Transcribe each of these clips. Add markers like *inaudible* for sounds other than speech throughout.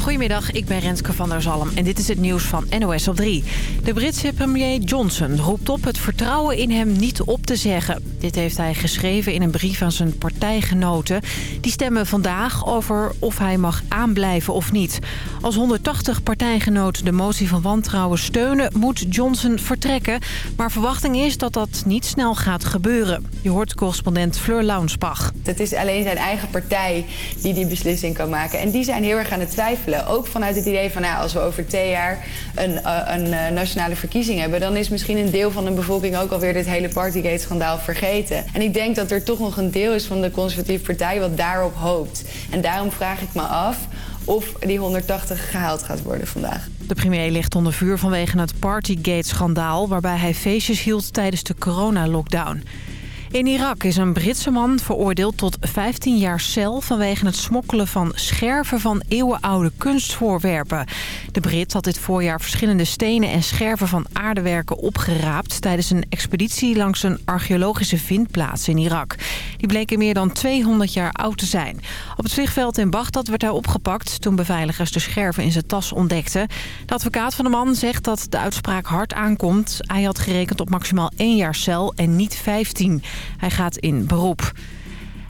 Goedemiddag, ik ben Renske van der Zalm en dit is het nieuws van NOS op 3. De Britse premier Johnson roept op het vertrouwen in hem niet op te zeggen. Dit heeft hij geschreven in een brief aan zijn partijgenoten. Die stemmen vandaag over of hij mag aanblijven of niet. Als 180 partijgenoten de motie van wantrouwen steunen, moet Johnson vertrekken. Maar verwachting is dat dat niet snel gaat gebeuren. Je hoort correspondent Fleur Launsbach. Het is alleen zijn eigen partij die die beslissing kan maken. En die zijn heel erg aan het twijfelen. Ook vanuit het idee van nou, als we over twee jaar een, uh, een uh, nationale verkiezing hebben... dan is misschien een deel van de bevolking ook alweer dit hele Partygate-schandaal vergeten. En ik denk dat er toch nog een deel is van de conservatieve partij wat daarop hoopt. En daarom vraag ik me af of die 180 gehaald gaat worden vandaag. De premier ligt onder vuur vanwege het Partygate-schandaal... waarbij hij feestjes hield tijdens de coronalockdown. In Irak is een Britse man veroordeeld tot 15 jaar cel... vanwege het smokkelen van scherven van eeuwenoude kunstvoorwerpen. De Brit had dit voorjaar verschillende stenen en scherven van aardewerken opgeraapt... tijdens een expeditie langs een archeologische vindplaats in Irak. Die bleken meer dan 200 jaar oud te zijn. Op het vliegveld in Bagdad werd hij opgepakt... toen beveiligers de scherven in zijn tas ontdekten. De advocaat van de man zegt dat de uitspraak hard aankomt. Hij had gerekend op maximaal 1 jaar cel en niet 15. Hij gaat in beroep.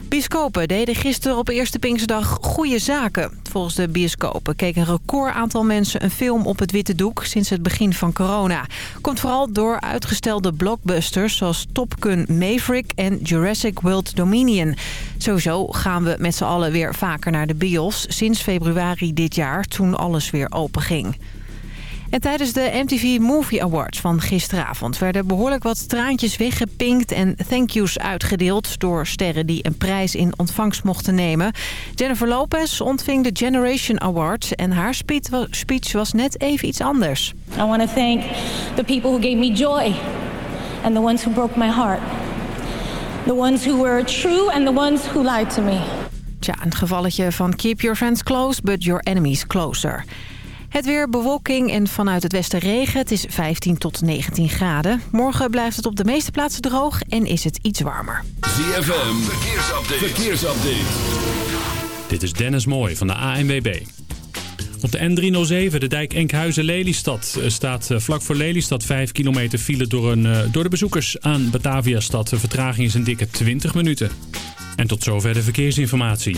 Bioscopen deden gisteren op Eerste Pinksterdag goede zaken. Volgens de bioscopen keek een record aantal mensen een film op het witte doek sinds het begin van corona. Komt vooral door uitgestelde blockbusters zoals Top Gun Maverick en Jurassic World Dominion. Sowieso gaan we met z'n allen weer vaker naar de bios sinds februari dit jaar toen alles weer open ging. En tijdens de MTV Movie Awards van gisteravond... werden behoorlijk wat traantjes weggepinkt en thank yous uitgedeeld... door sterren die een prijs in ontvangst mochten nemen. Jennifer Lopez ontving de Generation Award... en haar speech was net even iets anders. I want to thank the people who gave me joy... and the ones who broke my heart. The ones who were true and the ones who lied to me. Tja, een gevalletje van keep your friends close, but your enemies closer. Het weer bewolking en vanuit het westen regen. Het is 15 tot 19 graden. Morgen blijft het op de meeste plaatsen droog en is het iets warmer. ZFM, verkeersupdate. verkeersupdate. Dit is Dennis Mooij van de ANWB. Op de N307, de dijk Enkhuizen-Lelystad, staat vlak voor Lelystad 5 kilometer file door, een, door de bezoekers aan Bataviastad. De vertraging is een dikke 20 minuten. En tot zover de verkeersinformatie.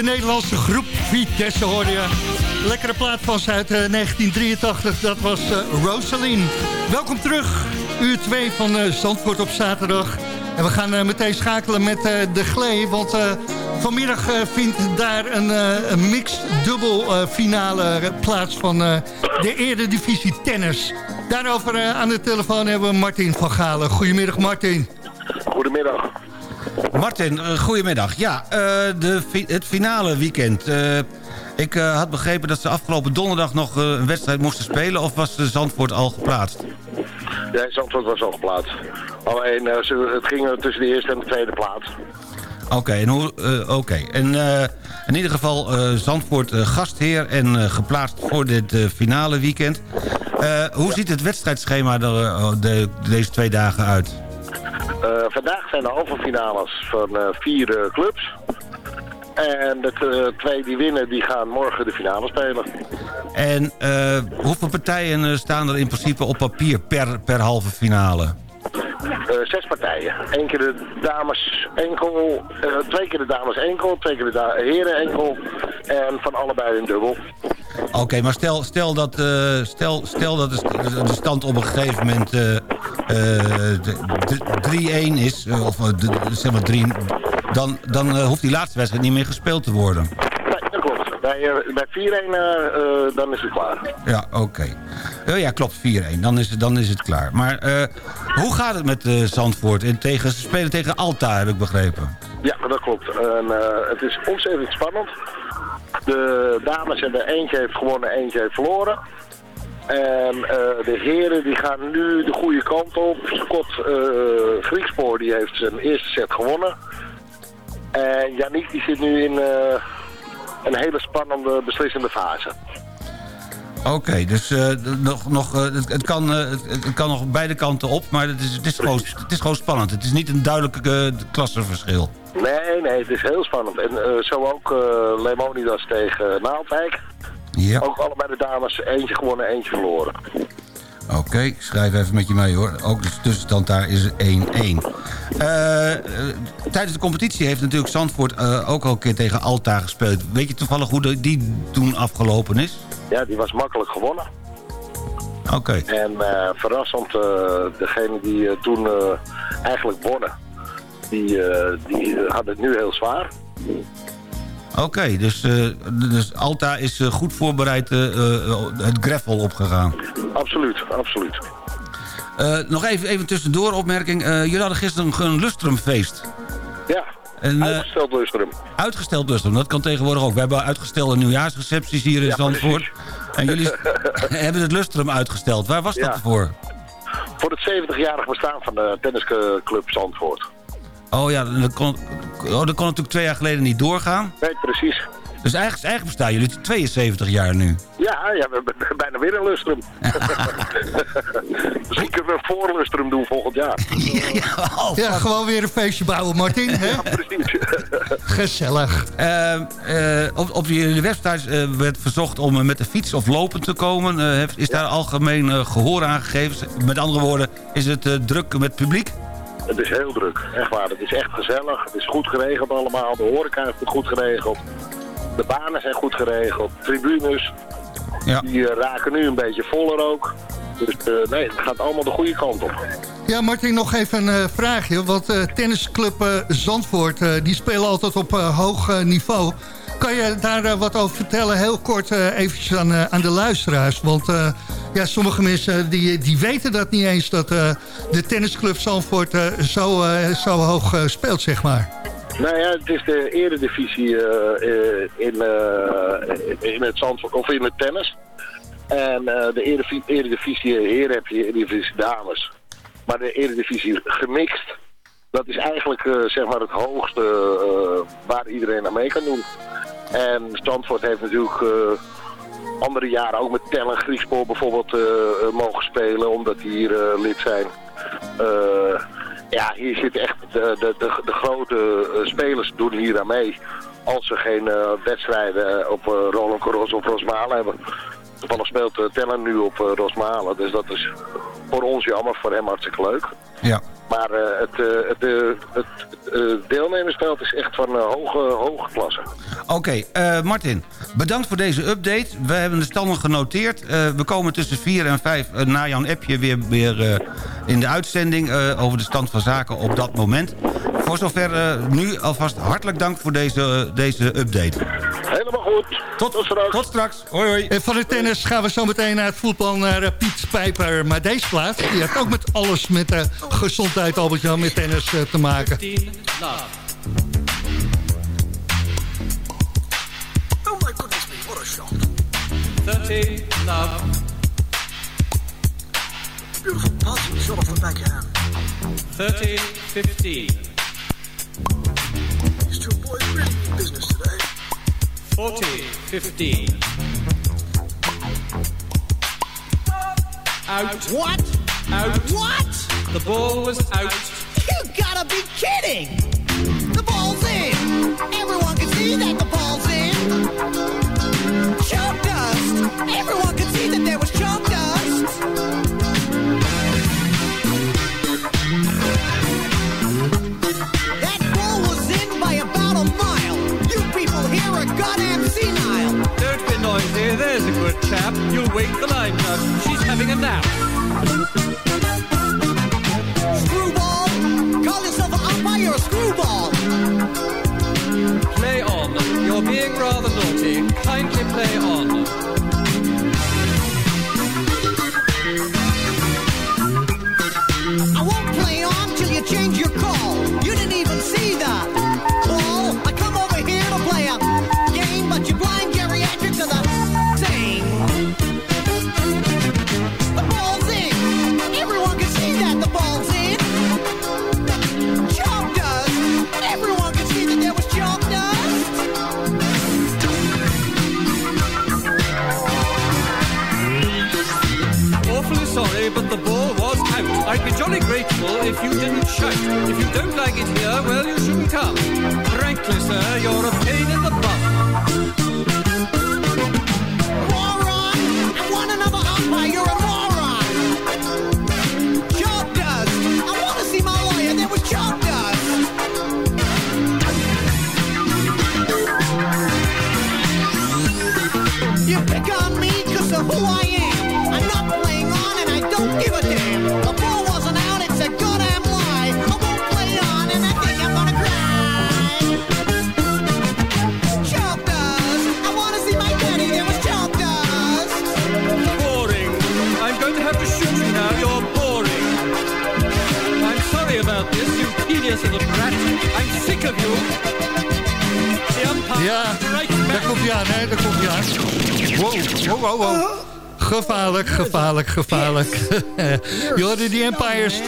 De Nederlandse groep Vitesse hoorde je. Lekkere plaat van uit 1983, dat was uh, Rosaline. Welkom terug, uur 2 van uh, Zandvoort op zaterdag. En we gaan meteen schakelen met de Glee, want vanmiddag vindt daar een, een mixed dubbel finale plaats van de Eredivisie Tennis. Daarover aan de telefoon hebben we Martin van Galen. Goedemiddag Martin. Goedemiddag. Martin, uh, goedemiddag. Ja, uh, de, het finale weekend. Uh, ik had begrepen dat ze afgelopen donderdag nog een wedstrijd moesten spelen... of was Zandvoort al geplaatst? Ja, Zandvoort was al geplaatst. Alleen, het ging tussen de eerste en de tweede plaats. Oké, okay, en, hoe, okay. en in ieder geval Zandvoort gastheer en geplaatst voor dit finale weekend. hoe ja. ziet het wedstrijdschema er de, deze twee dagen uit? Uh, vandaag zijn de halve finales van uh, vier uh, clubs. En de twee die winnen, die gaan morgen de finale spelen. En hoeveel partijen staan er in principe op papier per, per halve finale? zes partijen. Eén keer de dames enkel, twee keer de dames enkel, twee keer de heren enkel en van allebei een dubbel. Oké, okay, maar stel, stel dat, uh, stel, stel dat de, stand op een gegeven moment 3-1 is, of zeg maar 3, dan, dan hoeft die laatste wedstrijd niet meer gespeeld te worden. Nee, dat klopt. Bij, bij 4-1 dan is het klaar. Ja, oké. Okay. Oh ja, klopt, 4-1. Dan is, het, dan is het klaar. Maar hoe gaat het met Zandvoort? En tegen, ze spelen tegen Alta, heb ik begrepen. Ja, dat klopt. En, het is ontzettend spannend. De dames hebben eentje heeft gewonnen, eentje heeft verloren. En uh, de heren die gaan nu de goede kant op. Scott uh, Griekspoor die heeft zijn eerste set gewonnen. En Yannick die zit nu in uh, een hele spannende beslissende fase. Oké, okay, dus uh, nog, nog, het, het, kan, het, het, kan nog beide kanten op, maar het is, het is, gewoon, het is gewoon spannend. Het is niet een duidelijk klassenverschil. Nee, nee, het is heel spannend. En zo ook Lemonidas tegen Naaldwijk. Ja. Ook allebei de dames, eentje gewonnen, eentje verloren. Oké, okay, schrijf even met je mee hoor. Ook de tussenstand daar is 1-1. tijdens de competitie heeft natuurlijk Zandvoort ook al een keer tegen Alta gespeeld. Weet je toevallig hoe die toen afgelopen is? Ja, die was makkelijk gewonnen. Oké. Okay. En uh, verrassend, degene die toen eigenlijk wonnen, die, die hadden het nu heel zwaar. Oké, okay, dus, dus Alta is goed voorbereid het gravel opgegaan. Absoluut, absoluut. nog even, even tussendoor opmerking. jullie hadden gisteren een lustrumfeest. Ja, en, uitgesteld lustrum. Uitgesteld lustrum, dat kan tegenwoordig ook. We hebben uitgestelde nieuwjaarsrecepties hier in ja, Zandvoort. En jullie *laughs* hebben het lustrum uitgesteld. Waar was dat voor? Voor het 70-jarig bestaan van de tennisclub Zandvoort. Oh ja, dat kon, oh, dat kon natuurlijk twee jaar geleden niet doorgaan. Nee, precies. Dus eigenlijk, eigenlijk bestaan jullie 72 jaar nu. Ja, ja we hebben bijna weer een lustrum. Misschien kunnen we een voorlustrum doen volgend jaar. *laughs* ja, ja, gewoon weer een feestje bouwen, Martin. Hè? *laughs* Ja, precies. *laughs* Gezellig. Uh, uh, op, op jullie website uh, werd verzocht om met de fiets of lopen te komen. Heeft, is daar algemeen gehoor aan gegeven? Met andere woorden, is het druk met publiek? Het is heel druk, echt waar. Het is echt gezellig. Het is goed geregeld allemaal. De horeca heeft het goed geregeld. De banen zijn goed geregeld. Tribunes, ja. die raken nu een beetje voller ook. Dus nee, het gaat allemaal de goede kant op. Ja, Martin, nog even een uh, vraagje. Want uh, tennisclub Zandvoort, die spelen altijd op hoog niveau. Kan je daar wat over vertellen? Heel kort eventjes aan, aan de luisteraars. Want ja, sommige mensen die, die weten dat niet eens... dat de tennisclub Zandvoort zo, zo hoog speelt, zeg maar. Nou ja, het is de eredivisie in, in het Zandvoort, of in het tennis. En de eredivisie heren heb je eredivisie dames. Maar de Eredivisie gemixt, dat is eigenlijk uh, zeg maar het hoogste uh, waar iedereen aan mee kan doen. En Stanford heeft natuurlijk uh, andere jaren ook met Tel en Griekspoor bijvoorbeeld mogen spelen, omdat die hier lid zijn. ja, hier zitten echt de, de, de, grote spelers doen hier aan mee. Als ze geen wedstrijden op Roland Garros of Rosmalen hebben. Toevallig speelt uh, Tellen nu op Rosmalen. Dus dat is voor ons jammer, voor hem hartstikke leuk. Ja. Maar uh, het, het, het, het deelnemersveld is echt van hoge, hoge klasse. Oké, okay, Martin, bedankt voor deze update. We hebben de standen genoteerd. we komen tussen 4 en 5 na jouw appje weer, weer in de uitzending... over de stand van zaken op dat moment. Voor zover nu alvast hartelijk dank voor deze, deze update. Helemaal goed. Tot, tot straks. Tot straks. Hoi, hoi. En van de tennis gaan we zo meteen naar het voetbal naar uh, Piet Pijper. Maar deze plaats, die heeft ook met alles met de uh, gezondheid, Albert-Jan, met tennis uh, te maken. 15, oh my goodness me, what a shot. 30, love. Beautiful passing shot off the backhand. 30, 15. These two boys really mean business today. 40, 15. Out. What? Out. What? The ball was out. You gotta be kidding! The ball's in! Everyone can see that the ball's in! Chalk dust! Everyone can see that there was chalk dust! There's a good chap. You'll wake the line nurse. She's having a nap. Screwball! Call yourself an umpire, screwball! Play on. You're being rather naughty. Kindly play on.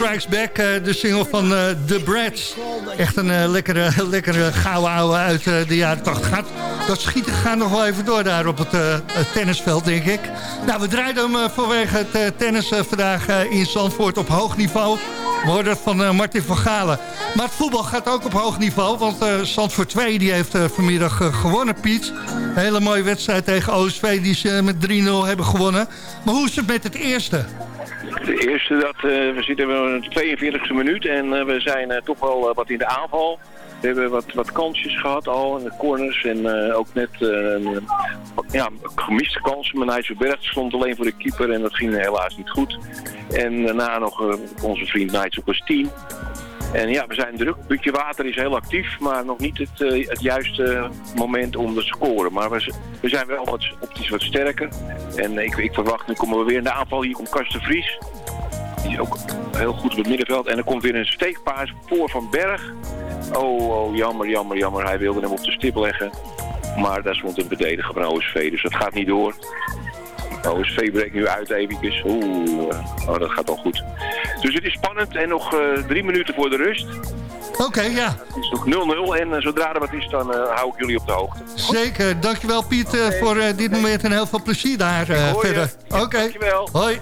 Strikes Back, eh, de single van eh, The Brats. Echt een eh, lekkere, *laughs* lekkere gouden ouwe uit de jaren 80. Gaat, dat schieten gaat nog wel even door daar op het, tennisveld, denk ik. Nou, we draaiden hem vanwege het tennis vandaag in Zandvoort op hoog niveau. We hoorden van Martin van Galen. Maar het voetbal gaat ook op hoog niveau. Want Zandvoort 2 die heeft vanmiddag gewonnen, Piet. Hele mooie wedstrijd tegen OSV die ze met 3-0 hebben gewonnen. Maar hoe is het met het eerste? De eerste, dat, eh, we zitten in de 42e minuut en eh, we zijn eh, toch wel wat in de aanval. We hebben wat, wat kansjes gehad al in de corners en ook net ja, gemiste kansen. Maar Nijsselberg stond alleen voor de keeper en dat ging helaas niet goed. En daarna nog onze vriend Nijs op als 10. En ja, we zijn druk. Butje Water is heel actief, maar nog niet het, eh, het juiste moment om te scoren. Maar we zijn wel wat, optisch wat sterker. En ik, ik verwacht, nu komen we weer in de aanval. Hier komt Karsten Vries. Die is ook heel goed op het middenveld. En er komt weer een steekpaas voor Van Berg. Oh, oh, jammer, jammer, jammer. Hij wilde hem op de stip leggen. Maar daar stond een verdediger van OSV, dus dat gaat niet door. OSV breekt nu uit eventjes. Oeh, eh, oh, dat gaat al goed. Dus het is spannend en nog eh, drie minuten voor de rust. Oké, ja. Het is nog 0-0 en eh, zodra er wat is, dan eh, hou ik jullie op de hoogte. Zeker. Dankjewel Piet eh, voor eh, dit moment en heel veel plezier daar eh, verder. Oké. Dankjewel. Hoi.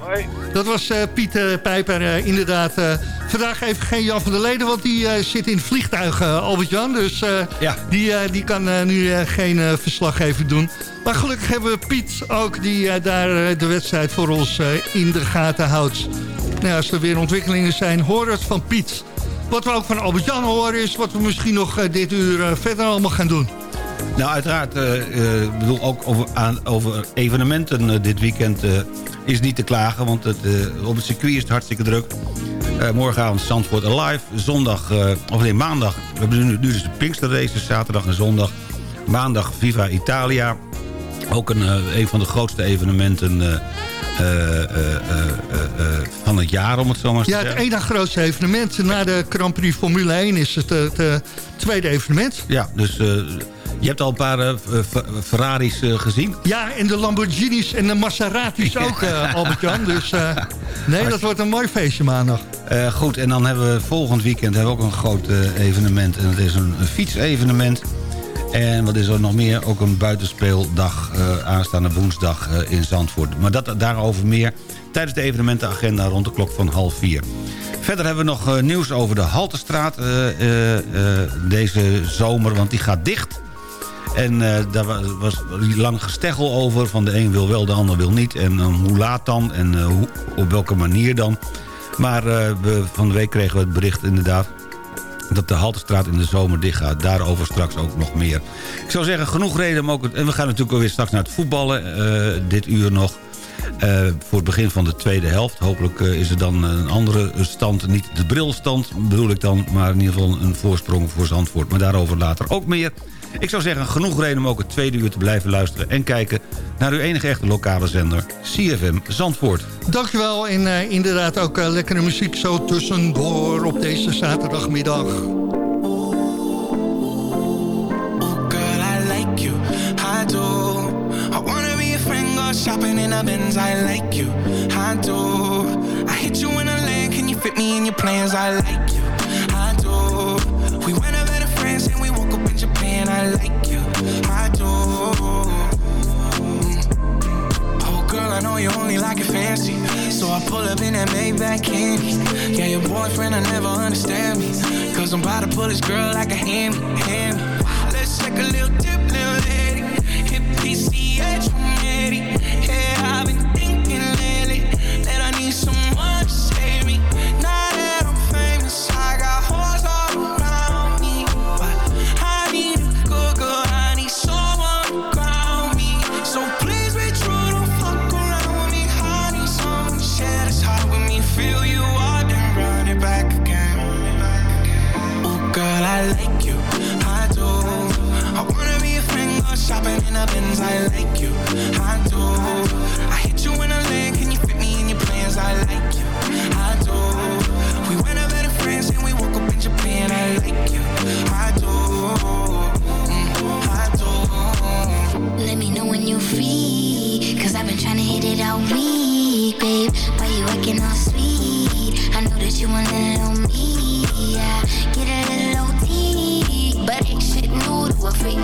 Dat was eh, Piet Pijper eh, inderdaad. eh, vandaag even geen Jan van der Leden, want die eh, zit in het vliegtuig, eh, Albert-Jan. Dus eh, die, eh, die kan eh, nu eh, geen eh, verslag even doen. Maar gelukkig hebben we Piet ook, die eh, daar eh, de wedstrijd voor ons eh, in de gaten houdt. Nou, als er weer ontwikkelingen zijn, hoor het van Piet. Wat we ook van Albert-Jan horen is wat we misschien nog dit uur verder allemaal gaan doen. Nou, uiteraard, eh, bedoel ook over, aan, over evenementen dit weekend is niet te klagen. Want het, op het circuit is het hartstikke druk. Eh, morgenavond Zandvoort Alive. Zondag, of nee, maandag. We hebben nu, nu dus de Pinkster races, zaterdag en zondag. Maandag Viva Italia. Ook een, eh, een van de grootste evenementen eh, eh, van het jaar, om het zo maar te Ja, het zeggen. ene grootste evenement na de Grand Prix Formule 1 is het, het tweede evenement. Ja, dus je hebt al een paar Ferraris gezien. Ja, en de Lamborghinis en de Maseratis ook, *laughs* Albert-Jan. Dus nee, dat wordt een mooi feestje maandag. Goed, en dan hebben we volgend weekend hebben we ook een groot evenement. En dat is een, een fietsevenement. En wat is er nog meer? Ook een buitenspeeldag eh, aanstaande woensdag eh, in Zandvoort. Maar dat, daarover meer tijdens de evenementenagenda rond de klok van half vier. Verder hebben we nog eh, nieuws over de Haltestraat deze zomer, want die gaat dicht. En daar wa- was lang gesteggel over. Van de een wil wel, de ander wil niet. En hoe laat dan? En hoe, op welke manier dan? Maar we, van de week kregen we het bericht inderdaad dat de Haltestraat in de zomer dicht gaat. Daarover straks ook nog meer. Ik zou zeggen, genoeg reden om ook... En we gaan natuurlijk alweer straks naar het voetballen, eh, dit uur nog. eh, voor het begin van de tweede helft. Hopelijk eh, is er dan een andere stand. Niet de brilstand bedoel ik dan, maar in ieder geval een voorsprong voor Zandvoort. Maar daarover later ook meer. Ik zou zeggen, genoeg reden om ook het tweede uur te blijven luisteren... en kijken naar uw enige echte lokale zender, CFM Zandvoort. Dankjewel en eh, inderdaad ook eh, lekkere muziek zo tussendoor op deze zaterdagmiddag. Shopping in a Benz. I like you, I do. I hit you in a lane, can you fit me in your plans? I like you, I do. We went I like you, I do. Oh, girl, I know you only like it fancy. So I pull up in that Maybach candy. Yeah, your boyfriend, I never understand me. Cause I'm about to pull this girl like a hammy, hammy. Let's take a little dip, little lady. Hit PCH from I like you, I do. I hit you in a lane, can you fit me in your plans? I like you, I do. We went over to France and we woke up in Japan. I like you, I do. Mm, I do. Let me know when you're free. Cause I've been trying to hit it all week, babe. Why you acting all sweet? I know that you want it on me. Yeah, get a little OT. But ain't shit new to a freak.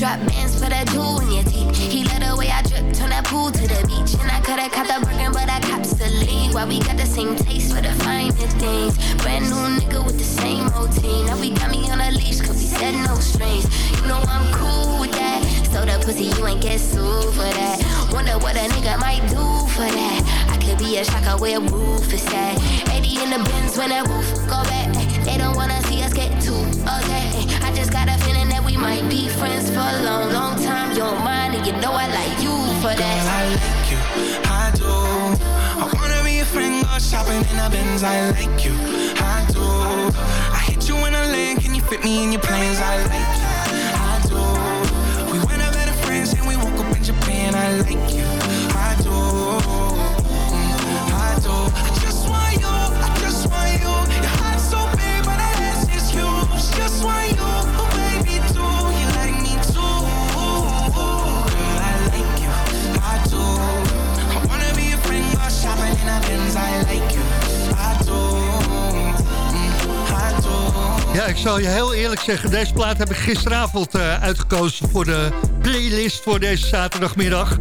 Drop bands for that jewel in your teeth. He let the way I drip, turn that pool to the beach. And I coulda caught the Birkin, but I cops the lead. Why we got the same taste for the finer things. Brand new nigga with the same routine. Now we got me on a leash, cause we said no strings. You know I'm cool with that. So the pussy, you ain't get sued for that. Wonder what a nigga might do for that. I could be a shocker where roof is at. 80 in the bins when that roof go back. They don't wanna see us get too okay. I just got might be friends for a long, long time. You don't mind, and you know I like you for that. Girl, I like you, I do. I wanna be a friend, go shopping in a Benz. I like you, I do. I hit you in a lane, can you fit me in your plans? I like you, I do. We went out better friends and we woke up in Japan. I like you, zal je heel eerlijk zeggen, deze plaat heb ik gisteravond eh, uitgekozen voor de playlist voor deze zaterdagmiddag.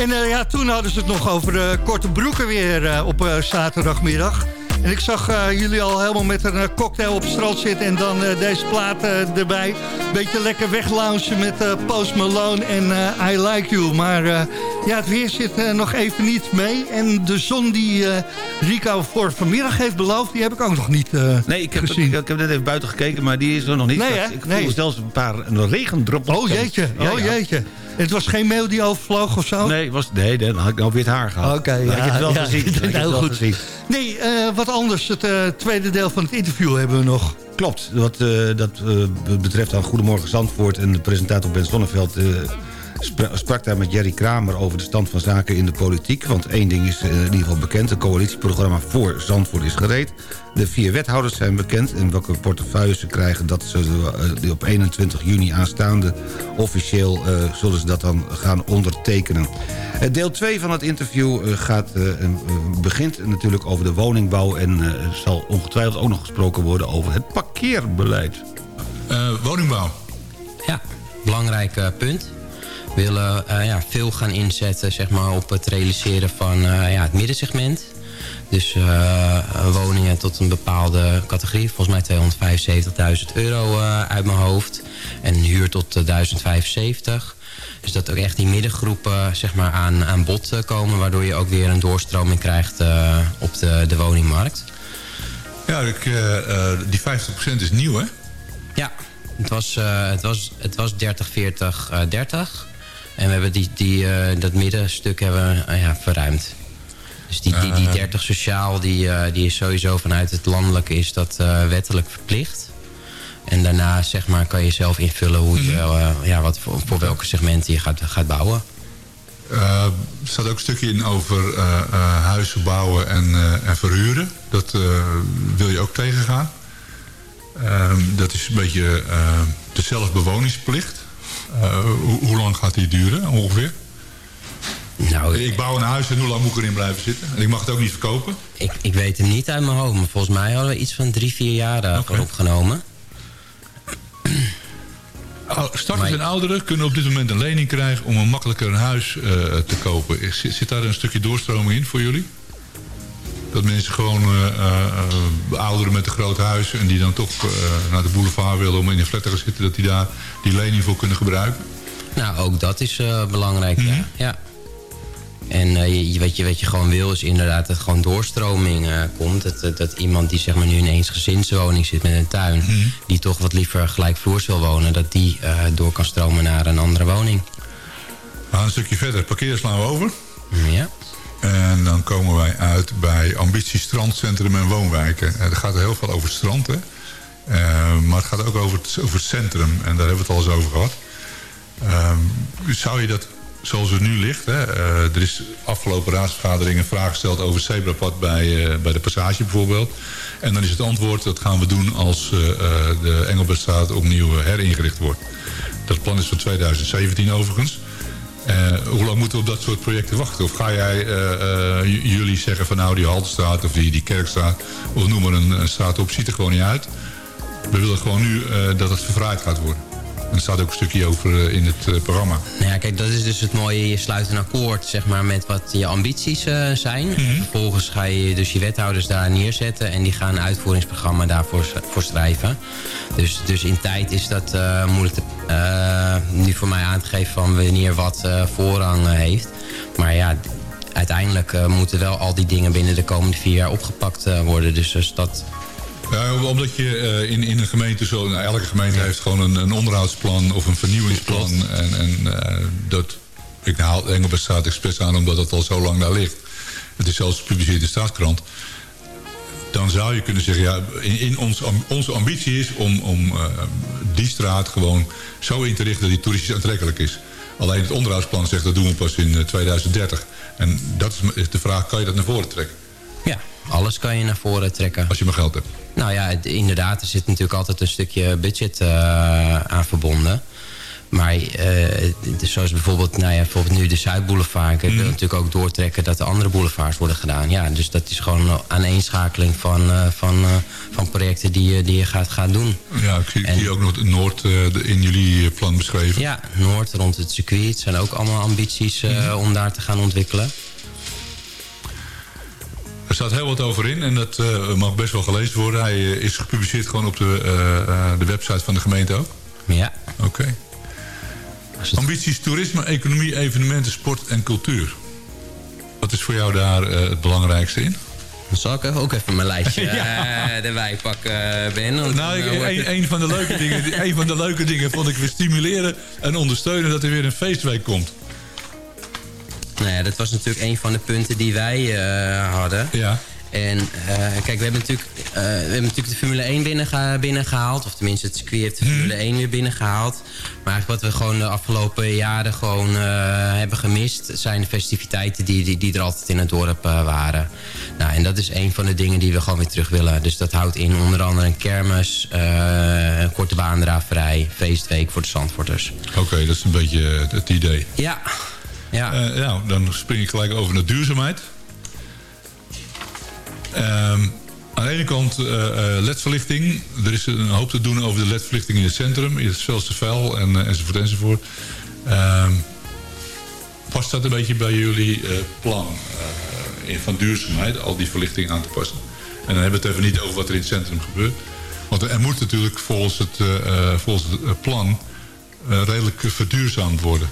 En eh, ja, toen hadden ze het nog over korte broeken weer eh, op zaterdagmiddag. En ik zag jullie al helemaal met een cocktail op het strand zitten en dan deze plaat erbij. Beetje lekker wegloungen met Post Malone en I Like You. Maar ja, het weer zit eh, nog even niet mee. En de zon die eh, Rico voor vanmiddag heeft beloofd, die heb ik ook nog niet eh, Nee, ik heb, gezien. ik, ik heb net even buiten gekeken, maar die is er nog niet. Nee, Ik-? Ik voel zelfs een paar regendrop. Oh jeetje, oh ja. jeetje. Het was geen mail die overvloog of zo? Nee, was, nee, dan had ik nou wit haar gehad. Oké, Dan ja, had je *laughs* het wel gezien. Het heel wel goed. gezien. Nee, wat anders. Het tweede deel van het interview hebben we nog. Klopt, wat dat betreft aan Goedemorgen Zandvoort... en de presentator Ben Zonneveld sprak daar met Jerry Kramer... over de stand van zaken in de politiek. Want één ding is eh, in ieder geval bekend. Een coalitieprogramma voor Zandvoort is gereed. De vier wethouders zijn bekend en welke portefeuilles ze krijgen... dat ze eh, die op 21 juni aanstaande officieel eh, zullen ze dat dan gaan ondertekenen. Deel 2 van het interview gaat, begint natuurlijk over de woningbouw... en eh, er zal ongetwijfeld ook nog gesproken worden over het parkeerbeleid. Eh, woningbouw. Ja, belangrijk punt. We willen eh, ja, veel gaan inzetten zeg maar, op het realiseren van eh, ja, het middensegment. Dus eh, woningen tot een bepaalde categorie. Volgens mij 275.000 euro uit mijn hoofd. En huur tot eh, 1075. Dus dat ook echt die middengroepen zeg maar, aan, aan bod komen. Waardoor je ook weer een doorstroming krijgt op de, de woningmarkt. Ja, ik, die 50% is nieuw, hè? Ja, het was, eh, het was, het was 30, 40, eh, 30. En we hebben die, die, eh, dat middenstuk hebben, we, eh, ja, verruimd. Dus die, die, die Eh. 30 sociaal, die, eh, die is sowieso vanuit het landelijke is dat wettelijk verplicht. En daarna zeg maar, kan je zelf invullen hoe je, eh, ja, wat voor, voor welke segmenten je gaat, gaat bouwen. Er staat ook een stukje in over huizen bouwen en, en verhuren. Dat wil je ook tegengaan. Ehm, dat is een beetje de zelfbewoningsplicht. Eh, hoe, lang gaat die duren ongeveer? Nou, ik bouw een huis en hoe lang moet ik erin blijven zitten? En ik mag het ook niet verkopen? Ik, ik weet het niet uit mijn hoofd, maar volgens mij hadden we iets van drie, vier jaar daarvoor opgenomen. Oh, Starters en ouderen kunnen op dit moment een lening krijgen om een makkelijker een huis eh, te kopen. Zit daar een stukje doorstroming in voor jullie? Dat mensen gewoon eh, eh, eh, ouderen met een groot huis en die dan toch naar de boulevard willen om in een flat te gaan zitten, dat die daar die lening voor kunnen gebruiken? Nou, ook dat is belangrijk, ja. ja. En je, wat, je, wat je gewoon wil is inderdaad dat gewoon doorstroming komt. Dat, dat, iemand die zeg maar nu in eens gezinswoning zit met een tuin... die toch wat liever gelijkvloers wil wonen... dat die door kan stromen naar een andere woning. Gaan een stukje verder. Parkeer slaan we over. Ja. En dan komen wij uit bij Ambitie Strandcentrum en Woonwijken. En er gaat er heel veel over strand, hè. Eh, maar het gaat ook over het, over centrum. En daar hebben we het al eens over gehad. Ehm, zou je dat, zoals het nu ligt... Hè, eh, er is afgelopen raadsvergadering een vraag gesteld over zebrapad bij, eh, bij de passage bijvoorbeeld. En dan is het antwoord, dat gaan we doen als eh, eh, de Engelbertstraat opnieuw eh, heringericht wordt. Dat plan is van 2017 overigens. Eh, hoe lang moeten we op dat soort projecten wachten? Of ga jij eh, eh, jullie zeggen van nou die Haltestraat of die, die Kerkstraat... of noem maar een, straat op, ziet er gewoon niet uit. We willen gewoon nu dat het verfraaid gaat worden. Er staat ook een stukje over eh, in het eh, programma. Nou ja, kijk, dat is dus het mooie. Je sluit een akkoord zeg maar, met wat je ambities eh, zijn. En vervolgens ga je dus je wethouders daar neerzetten... en die gaan een uitvoeringsprogramma daarvoor voor schrijven. Dus, dus in tijd is dat moeilijk te, nu voor mij aan te geven... van wanneer wat voorrang heeft. Maar ja, uiteindelijk moeten wel al die dingen... binnen de komende vier jaar opgepakt worden. Dus, dus dat... Ja, omdat je eh, in, in een gemeente zo... Nou, elke gemeente heeft gewoon een, een onderhoudsplan of een vernieuwingsplan. En, en eh, dat... Ik haal Engelbert staat expres aan omdat het al zo lang daar ligt. Het is zelfs gepubliceerd in de staatskrant. Dan zou je kunnen zeggen, ja, in, in ons, onze ambitie is om, om eh, die straat gewoon zo in te richten dat die toeristisch aantrekkelijk is. Alleen het onderhoudsplan zegt dat doen we pas in eh, 2030. En dat is de vraag, kan je dat naar voren trekken? Ja, alles kan je naar voren trekken. Als je maar geld hebt. Nou ja, het- inderdaad, er zit natuurlijk altijd een stukje budget eh, aan verbonden. Maar eh, zoals bijvoorbeeld, nou ja, bijvoorbeeld nu de Zuidboulevard. Ik wil natuurlijk ook doortrekken dat de andere boulevards worden gedaan. Ja, dus dat is gewoon een aaneenschakeling van, eh, van, van projecten die je, die je gaat, gaat doen. Ja, ik zie, ook nog het Noord in jullie plan beschreven. Ja, Noord rond het circuit. Het zijn ook allemaal ambities eh, om daar te gaan ontwikkelen. Er staat heel wat over in en dat eh, mag best wel gelezen worden. Hij eh, is gepubliceerd gewoon op de, eh, de website van de gemeente ook? Ja. Oké. Ambities toerisme, economie, evenementen, sport en cultuur. Wat is voor jou daar het belangrijkste in? Dan zal ik ook even mijn lijstje *laughs* Ja. erbij pakken, Ben. want Nou, ik- een, een van de leuke dingen, *laughs* een van de leuke dingen vond ik weer stimuleren en ondersteunen dat er weer een feestweek komt. Nou ja, dat was natuurlijk een van de punten die wij eh, hadden. Ja. En eh, kijk, we hebben, natuurlijk, eh, we hebben natuurlijk de Formule 1 binnengeha- binnengehaald. Of tenminste, het circuit heeft de Formule 1 weer binnengehaald. Maar eigenlijk wat we gewoon de afgelopen jaren gewoon hebben gemist... zijn de festiviteiten die, die, die er altijd in het dorp waren. Nou, en dat is een van de dingen die we gewoon weer terug willen. Dus dat houdt in onder andere een kermis, een korte baandraverij... feestweek voor de Zandvoorters. Oké, dat is een beetje het idee. Ja. Ja. Eh, nou, dan spring ik gelijk over naar duurzaamheid. Ehm, aan de ene kant eh, eh, ledverlichting. Er is een hoop te doen over de ledverlichting in het centrum. Het Velstervel en, eh, enzovoort enzovoort. Ehm, past dat een beetje bij jullie plan in- van duurzaamheid? Al die verlichting aan te passen. En dan hebben we het even niet over wat er in het centrum gebeurt. Want er moet natuurlijk volgens het, volgens het plan redelijk verduurzaamd worden.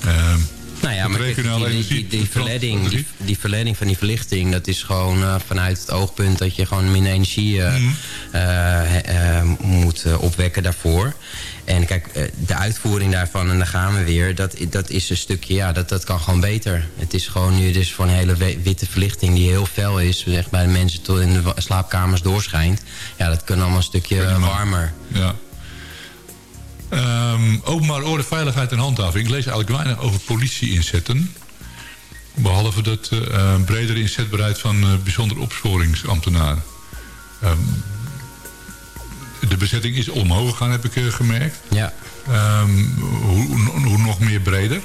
Ehm, Nou ja, het maar kijk, die, die, die, die verleiding, die, die verleiding van die verlichting... dat is gewoon eh, vanuit het oogpunt dat je gewoon minder energie eh, Mhm. eh, moet opwekken daarvoor. En kijk, de uitvoering daarvan, en daar gaan we weer... dat, dat is een stukje, ja, dat, dat kan gewoon beter. Het is gewoon nu dus van een hele wi- witte verlichting... die heel fel is, echt bij de mensen tot in de slaapkamers doorschijnt. Ja, dat kan allemaal een stukje warmer. Ja. Ehm, openbare orde, veiligheid en handhaving. Ik lees eigenlijk weinig over politie inzetten. Behalve dat eh, bredere inzetbaarheid van eh, bijzonder opsporingsambtenaren. Ehm, de bezetting is omhoog gegaan, heb ik eh, gemerkt. Ja. Ehm, hoe- hoe nog meer breder?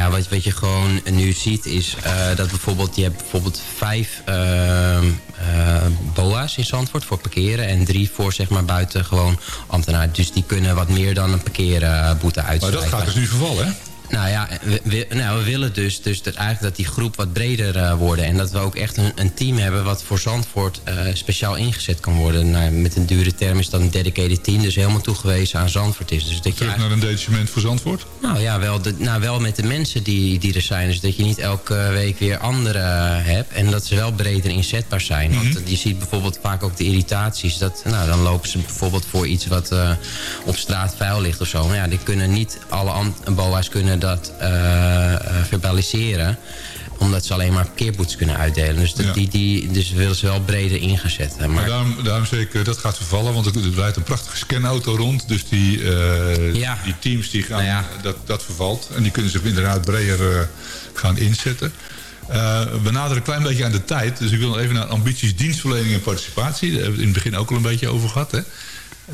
Ja, wat, wat je gewoon nu ziet is eh, dat bijvoorbeeld... je hebt bijvoorbeeld vijf ehm, eh, boa's in Zandvoort voor parkeren... en drie voor zeg maar buiten gewoon ambtenaren. Dus die kunnen wat meer dan een parkeerboete Maar uitschrijven. dat gaat dus nu vervallen, hè? Nou ja, we, we- nou, we willen dus, dus dat eigenlijk dat die groep wat breder eh worden. En dat we ook echt een, een team hebben wat voor Zandvoort eh, speciaal ingezet kan worden. Nou, met een dure term is dat een dedicated team. Dus helemaal toegewezen aan Zandvoort is. Dus dat je Terug naar een detachement voor Zandvoort? nou ja, wel, de, nou, wel met de mensen die, die er zijn. Dus dat je niet elke week weer anderen hebt. En dat ze wel breder inzetbaar zijn. Want je ziet bijvoorbeeld vaak ook de irritaties. Dat, nou, dan lopen ze bijvoorbeeld voor iets wat eh, op straat vuil ligt of zo. Maar ja, die kunnen niet alle BOA's kunnen dat eh, eh, verbaliseren omdat ze alleen maar parkeerboetes kunnen uitdelen. Dus, dat, Ja. die, die, dus willen ze wel breder ingezet. hebben. Maar Maar, daarom, daarom zeg ik, eh, dat gaat vervallen, want er, rijdt een prachtige scanauto rond. Dus die, Ja. die teams die gaan, dat, dat vervalt. En die kunnen zich inderdaad breder gaan inzetten. We naderen een klein beetje aan de tijd. Dus ik wil even naar ambities, dienstverlening en participatie. Daar hebben we het in het begin ook al een beetje over gehad. Hè?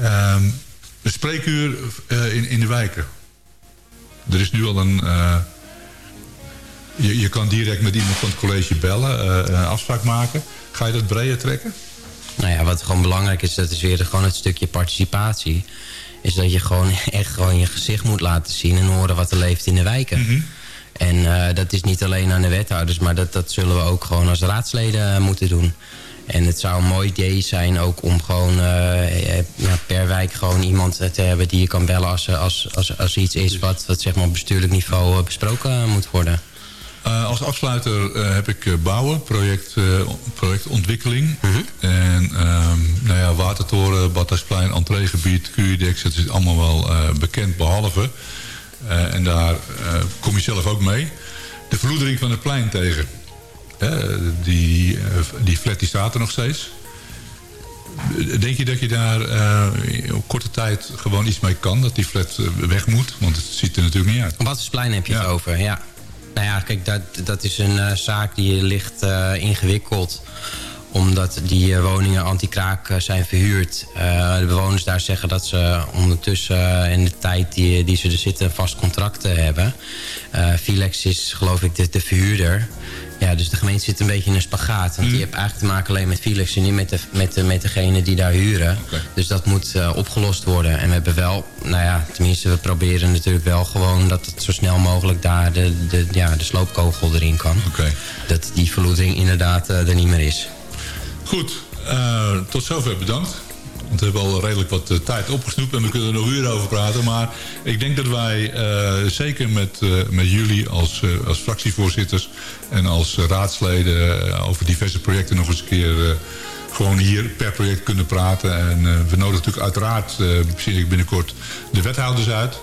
Ehm, een spreekuur in, in de wijken. Er is nu al een... eh, je, je kan direct met iemand van het college bellen, eh, een afspraak maken. Ga je dat breder trekken? nou ja, wat gewoon belangrijk is, dat is weer gewoon het stukje participatie. Is dat je gewoon *laughs* echt gewoon je gezicht moet laten zien en horen wat er leeft in de wijken. En eh, dat is niet alleen aan de wethouders, maar dat, dat zullen we ook gewoon als raadsleden moeten doen. En het zou een mooi idee zijn ook om gewoon eh, gewoon iemand eh, te hebben die je kan bellen als, er- als, als, als iets is wat, wat zeg maar op bestuurlijk niveau eh, besproken eh, moet worden. Eh, als afsluiter eh, heb ik eh, bouwen, project, eh, projectontwikkeling. En ehm, nou ja, Watertoren, Badhuisplein, entreegebied, Curedex, het is allemaal wel eh, bekend behalve. Eh, en daar eh, kom je zelf ook mee. De verloedering van het plein tegen. Eh, die, eh, die flat die staat er nog steeds. Denk je dat je daar eh, op korte tijd gewoon iets mee kan? Dat die flat eh, weg moet? Want het ziet er natuurlijk niet uit. Wattersplein heb je het over, ja. Nou ja, kijk, dat, dat is een eh, zaak die ligt ingewikkeld omdat die woningen anti-kraak zijn verhuurd. De bewoners daar zeggen dat ze ondertussen in de tijd die, die ze er zitten... vast contract eh, hebben. Filex is geloof ik de, de verhuurder. Ja, dus de gemeente zit een beetje in een spagaat. Want die heeft eigenlijk te maken alleen met Felix en niet met, de, met, de, met degene die daar huren. Dus dat moet eh, opgelost worden. En we hebben wel, nou ja, tenminste we proberen natuurlijk wel gewoon... dat het zo snel mogelijk daar de, de, ja, de sloopkogel erin kan. Dat die verloedering inderdaad eh, er niet meer is. Goed, eh, tot zover bedankt. We hebben al redelijk wat eh, tijd opgesnoept en we kunnen er nog uren over praten. Maar ik denk dat wij eh, zeker met, eh, met jullie als, als fractievoorzitters en als raadsleden over diverse projecten nog eens een keer gewoon hier per project kunnen praten. En we nodigen natuurlijk uiteraard, zie ik binnenkort, de wethouders uit.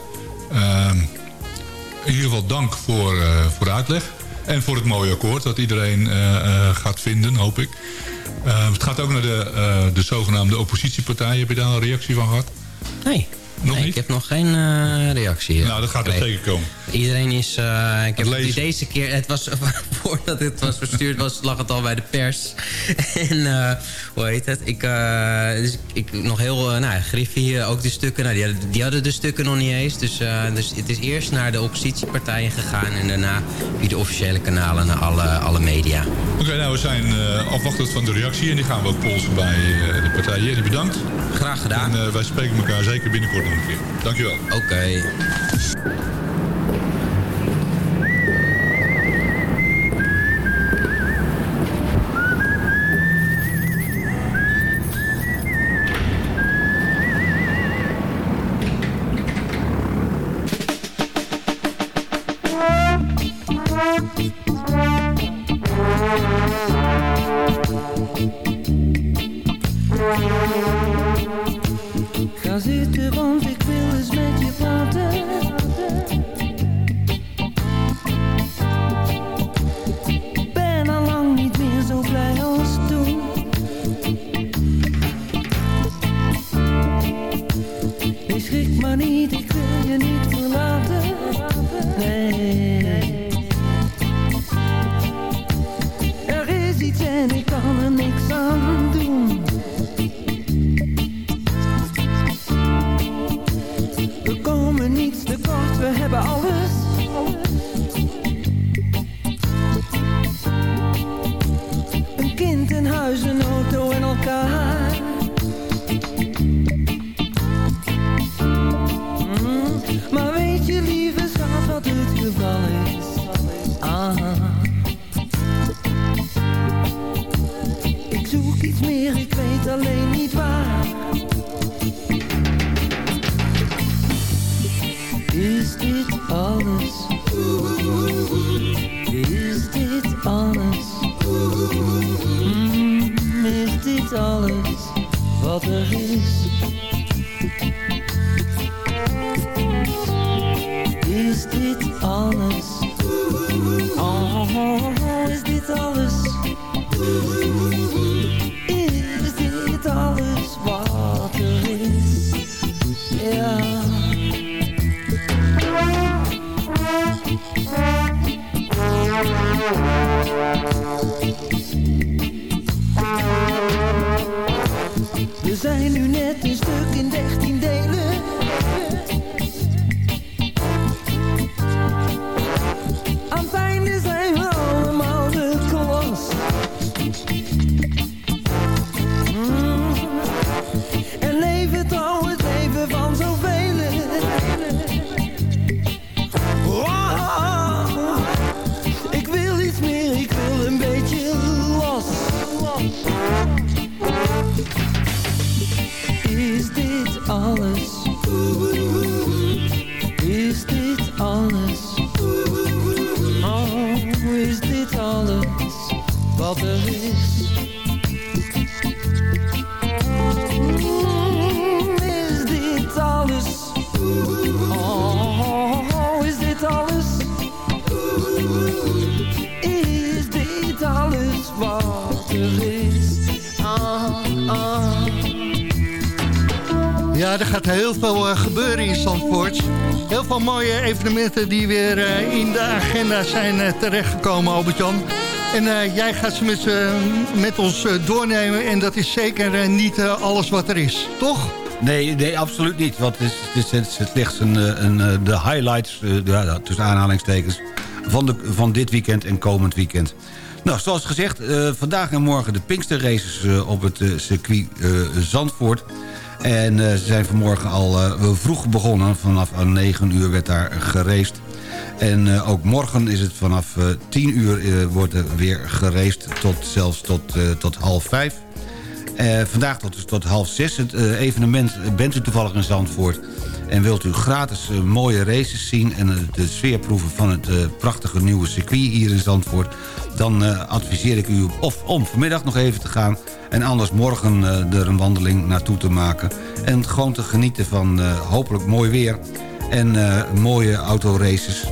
Ehm, in ieder geval dank voor, voor de uitleg. En voor het mooie akkoord dat iedereen gaat vinden, hoop ik. Eh, het gaat ook naar de, eh, de zogenaamde oppositiepartijen. Heb je daar een reactie van gehad? Nee. Nog nee, niet? Ik heb nog geen eh, reactie. Nou, dat gaat er zeker komen. Iedereen is... eh, ik heb deze keer... Het was, *laughs* voordat het was verstuurd was, lag het al bij de pers. *laughs* en eh, hoe heet het? Ik, dus ik, ik nog heel... nou, Griffie, ook de stukken. Nou, die, hadden, die hadden de stukken nog niet eens. Dus, dus het is eerst naar de oppositiepartijen gegaan... en daarna via de officiële kanalen naar alle, alle media. Oké, nou, we zijn afwachtend van de reactie. En die gaan we ook polsen bij de partijen. Jullie bedankt. Graag gedaan. En wij spreken elkaar zeker binnenkort nog Dankjewel. Oké. Veel mooie evenementen die weer eh, in de agenda zijn eh, terechtgekomen, Albert-Jan. En eh, jij gaat ze met, met ons doornemen en dat is zeker niet alles wat er is, toch? Nee, nee, absoluut niet. Want het is, het het slechts een, een, de highlights, ja, tussen aanhalingstekens, van, de, van dit weekend en komend weekend. Nou, zoals gezegd, vandaag en morgen de Pinkster Races op het circuit Zandvoort. En eh, ze zijn vanmorgen al eh, vroeg begonnen. Vanaf 9 uur werd daar geraced. En eh, ook morgen is het vanaf eh 10 uur eh, wordt er weer geraced. Tot, zelfs tot, eh, tot half 5. Eh, vandaag tot, tot half zes. Het eh, evenement, eh, bent u toevallig in Zandvoort... en wilt u gratis mooie races zien... en de sfeer proeven van het prachtige nieuwe circuit hier in Zandvoort... dan adviseer ik u of om vanmiddag nog even te gaan... en anders morgen er een wandeling naartoe te maken... en gewoon te genieten van hopelijk mooi weer... en mooie autoraces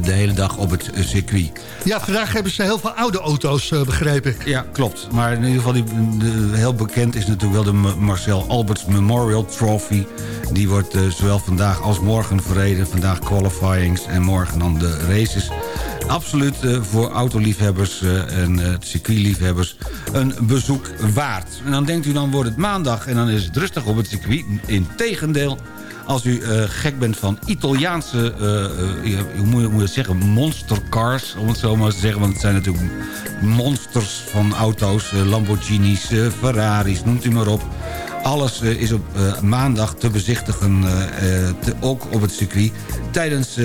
de hele dag op het circuit. Ja, vandaag hebben ze heel veel oude auto's, eh, begreep ik. Ja, klopt. Maar in ieder geval, die, de, heel bekend is natuurlijk wel de Marcel Alberts Memorial Trophy. Die wordt eh, zowel vandaag als morgen verreden. Vandaag qualifyings en morgen dan de races. Absoluut eh, voor autoliefhebbers eh, en circuitliefhebbers een bezoek waard. En dan denkt u, dan wordt het maandag en dan is het rustig op het circuit. Integendeel, als u eh, gek bent van Italiaanse, eh, eh, je, moet je zeggen, monstercars, om het zo maar te zeggen. Want het zijn natuurlijk monsters van auto's, Lamborghinis, Ferraris, noemt u maar op. Alles is op maandag te bezichtigen, te- ook op het circuit, tijdens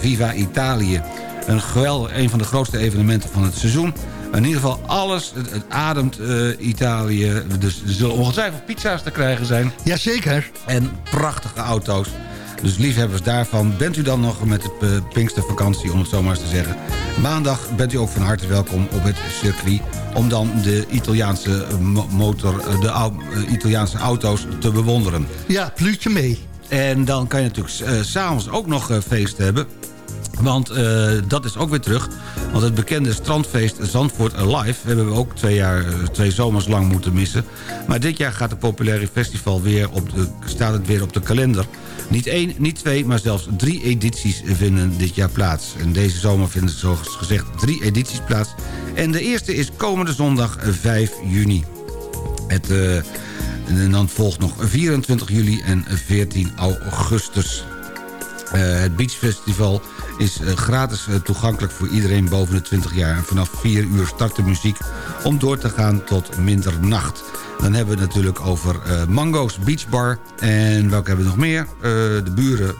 Viva Italië. Een, geweldig, een van de grootste evenementen van het seizoen. In ieder geval alles, het, het ademt eh, Italië. Dus er zullen ongetwijfeld pizza's te krijgen zijn. Jazeker. En prachtige auto's. Dus liefhebbers daarvan, bent u dan nog met de eh, Pinkstervakantie, om het zo maar eens te zeggen. Maandag bent u ook van harte welkom op het circuit... om dan de Italiaanse, mo- motor, eh, de au- Italiaanse auto's te bewonderen. Ja, pluutje mee. En dan kan je natuurlijk s s'avonds ook nog feest hebben. Want eh, dat is ook weer terug. Want het bekende strandfeest Zandvoort Alive... hebben we ook twee, jaar, eh, twee zomers lang moeten missen. Maar dit jaar gaat het populaire festival weer op de, staat het weer op de kalender. Niet één, niet twee, maar zelfs drie edities vinden dit jaar plaats. En deze zomer vinden zoals gezegd drie edities plaats. En de eerste is komende zondag eh, 5 juni. Het, eh, en dan volgt nog 24 juli en 14 augustus. Eh, het Beach Festival is eh, gratis eh, toegankelijk voor iedereen boven de 20 jaar. En vanaf 4 uur start de muziek om door te gaan tot middernacht. Dan hebben we het natuurlijk over eh, Mango's Beach Bar. En welke hebben we nog meer? De buren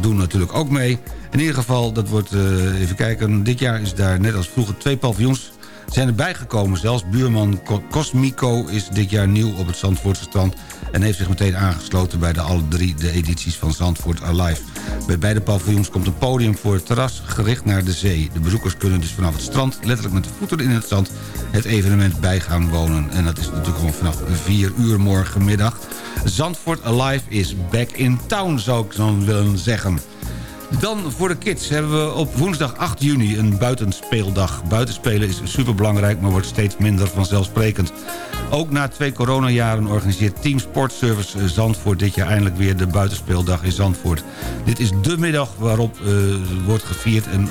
doen natuurlijk ook mee. In ieder geval, dat wordt, even kijken... dit jaar is daar net als vroeger twee paviljoens zijn erbij gekomen. Zelfs buurman Co- Cosmico is dit jaar nieuw op het Zandvoortse strand... en heeft zich meteen aangesloten bij de alle drie de edities van Zandvoort Alive. Bij beide paviljoens komt een podium voor het terras gericht naar de zee. De bezoekers kunnen dus vanaf het strand, letterlijk met de voeten in het zand... het evenement bij gaan wonen. En dat is natuurlijk gewoon vanaf 4 uur morgenmiddag. Zandvoort Alive is back in town, zou ik zo willen zeggen. Dan voor de kids hebben we op woensdag 8 juni een buitenspeeldag. Buitenspelen is superbelangrijk, maar wordt steeds minder vanzelfsprekend. Ook na twee coronajaren organiseert Team Sportservice Zandvoort... dit jaar eindelijk weer de buitenspeeldag in Zandvoort. Dit is de middag waarop eh, wordt gevierd en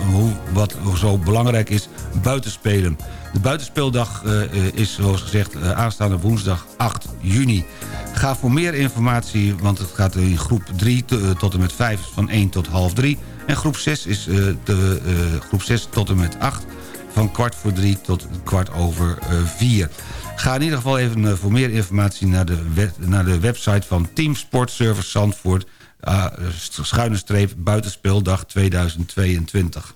wat zo belangrijk is, buitenspelen. De buitenspeeldag eh, eh, is zoals gezegd eh, aanstaande woensdag 8 juni. Ga voor meer informatie, want het gaat in groep 3 te- eh, tot en met 5 van 1 tot half 3. En groep 6 is eh, de, eh, groep 6 tot en met 8 van kwart voor 3 tot kwart over 4. Ga in ieder geval even eh, voor meer informatie naar de, naar de website van Team Sportservice Zandvoort... Uh, schuine streep buitenspeeldag 2022.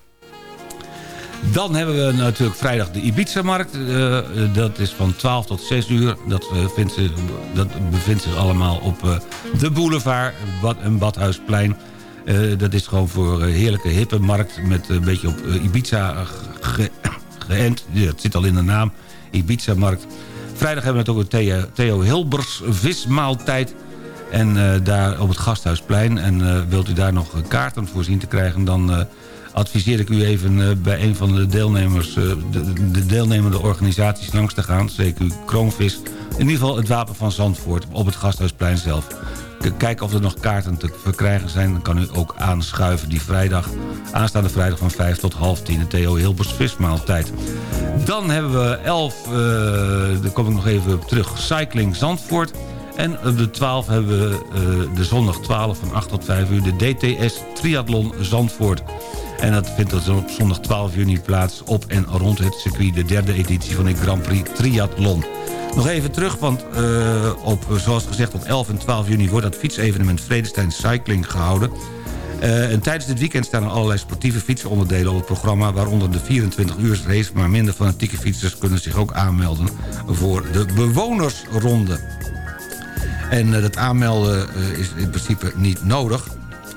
Dan hebben we natuurlijk vrijdag de Ibiza-markt. Eh, dat is van 12 tot 6 uur. Dat, eh, vindt zich, dat bevindt zich allemaal op eh, de boulevard Bad, en Badhuisplein. Dat is gewoon voor een heerlijke hippe markt... met een beetje op Ibiza ge- geënt. Het zit al in de naam. Ibiza-markt. Vrijdag hebben we natuurlijk ook Theo, Theo Hilbers vismaaltijd... En daar op het Gasthuisplein. En wilt u daar nog kaarten voor zien te krijgen... dan adviseer ik u even eh, bij een van de deelnemers... eh, de, de deelnemende organisaties langs te gaan. CQ Kroonvis. In ieder geval het Wapen van Zandvoort op het Gasthuisplein zelf. K- Kijk of er nog kaarten te verkrijgen zijn. Dan kan u ook aanschuiven die vrijdag. Aanstaande vrijdag van 5 tot half 10. De Theo Hilbers vismaaltijd. Dan hebben we 11, eh, daar kom ik nog even op terug, Cycling Zandvoort. En op de 12 hebben we eh, de zondag 12 van 8 tot 5 uur de DTS Triathlon Zandvoort. En dat vindt dus op zondag 12 juni plaats op en rond het circuit... de derde editie van de Grand Prix Triathlon. Nog even terug, want eh, op, zoals gezegd op 11 en 12 juni... wordt dat fietsevenement Vredestein Cycling gehouden. Eh, en tijdens dit weekend staan er allerlei sportieve fietsonderdelen op het programma... waaronder de 24 uur race, maar minder fanatieke fietsers kunnen zich ook aanmelden... voor de bewonersronde. En eh, dat aanmelden eh, is in principe niet nodig.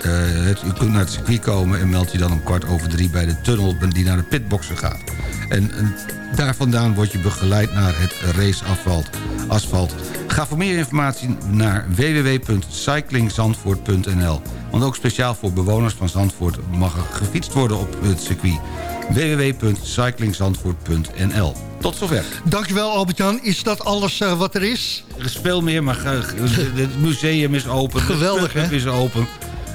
Eh, het, u kunt naar het circuit komen en meld je dan om kwart over drie... bij de tunnel die naar de pitboxen gaat. En, en daar vandaan word je begeleid naar het raceasfalt. Asfalt. Ga voor meer informatie naar www.cyclingzandvoort.nl. Want ook speciaal voor bewoners van Zandvoort mag er gefietst worden op het circuit. www.cyclingzandvoort.nl Tot zover. Dankjewel Albert-Jan. Is dat alles eh, wat er is? Er is veel meer, maar het museum is open. Geweldig, Het hè? is open.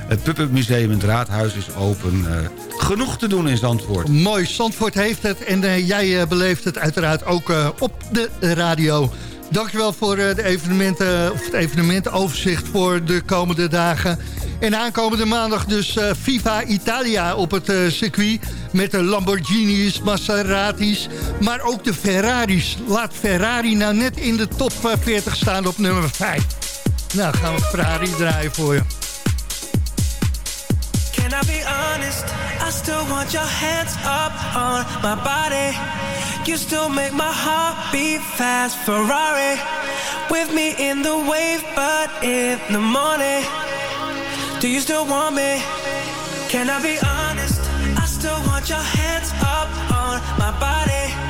Het Puppet Museum in het Raadhuis is open. Eh, genoeg te doen in Zandvoort. Mooi, Zandvoort heeft het en eh, jij beleeft het uiteraard ook op de radio. Dankjewel voor de evenementen, of het evenementenoverzicht voor de komende dagen. En aankomende maandag dus eh, Viva Italia op het eh, circuit... met de Lamborghinis, Maseratis, maar ook de Ferraris. Laat Ferrari nou net in de top eh, 40 staan op nummer 5. Nou, gaan we Ferrari draaien voor je. Can I be honest? I still want your hands up on my body. You still make my heart beat fast. Ferrari with me in the wave, but in the morning. Do you still want me? Can I be honest? I still want your hands up on my body.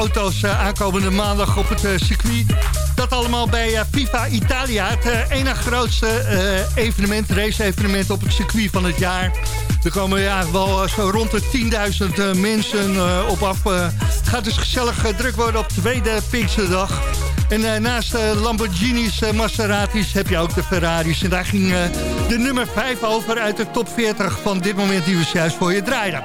Auto's eh, aankomende maandag op het eh, circuit. Dat allemaal bij eh, FIFA Italia. Het ene grootste evenement, race-evenement op het circuit van het jaar. Er komen ja, wel zo rond de 10.000 eh, mensen op af. Het gaat dus gezellig druk worden op tweede Pinksterdag. En eh, naast de Lamborghinis, eh, Maseratis heb je ook de Ferraris. En daar ging de nummer 5 over uit de top 40 van dit moment die we juist voor je draaiden.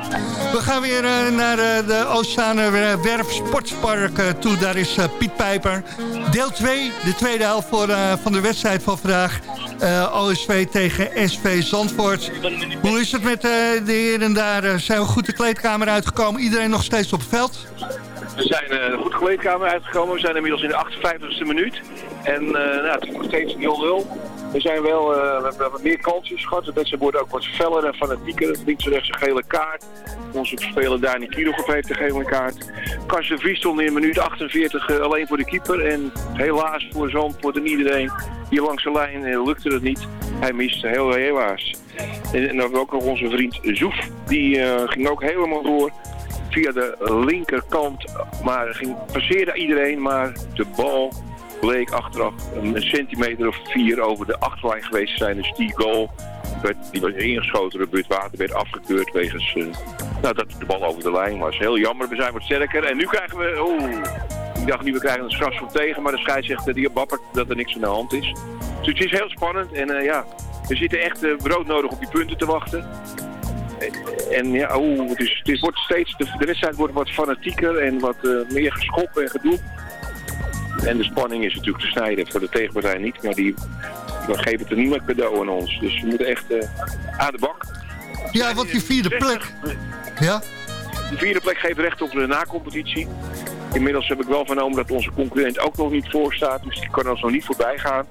We gaan weer naar de Oostzaaner Werf Sportspark toe. Daar is Piet Pijper. Deel 2, de tweede helft voor, van de wedstrijd van vandaag. OSV tegen SV Zandvoort. Hoe is het met de heren daar? Zijn we goed de kleedkamer uitgekomen? Iedereen nog steeds op het veld? We zijn goed kleedkamer uitgekomen. We zijn inmiddels in de 58e minuut. En uh, nou, het is nog steeds 0-0. We zijn wel, uh, we hebben meer kansjes gehad. De wedstrijd wordt ook wat feller en fanatieker. Links en rechts een gele kaart. Onze speler Dani Kirchhoff heeft een gele kaart. Karsten Vries stond in minuut 48 uh, alleen voor de keeper. En helaas voor Zandvoort en iedereen hier langs de lijn uh, lukte het niet. Hij miste heel helaas. En, dan hebben ook nog onze vriend Zoef. Die ging ook helemaal door via de linkerkant. Maar ging, passeerde iedereen, maar de bal bleek achteraf een centimeter of vier over de achterlijn geweest te zijn. Dus die goal, werd, die ingeschoten door Buurt Water, werd afgekeurd wegens uh, nou, dat de bal over de lijn was. Heel jammer, we zijn wat sterker. En nu krijgen we, ik dacht nu we krijgen een strafschop tegen, maar de scheidsrechter die bappert dat er niks aan de hand is. Dus het is heel spannend en uh, ja, we zitten echt uh, brood nodig op die punten te wachten. En ja, oeh, het wordt steeds, de, de wedstrijd wordt wat fanatieker en wat uh, meer geschopt en gedoe. En de spanning is natuurlijk te snijden. Voor de tegenpartij niet, maar die, geven het er niemand cadeau aan ons. Dus we moeten echt uh, aan de bak. Ja, wat die vierde plek. Ja? De vierde plek geeft recht op de nacompetitie. Inmiddels heb ik wel vernomen dat onze concurrent ook nog niet voor staat. Dus die kan ons nog niet voorbij gaan.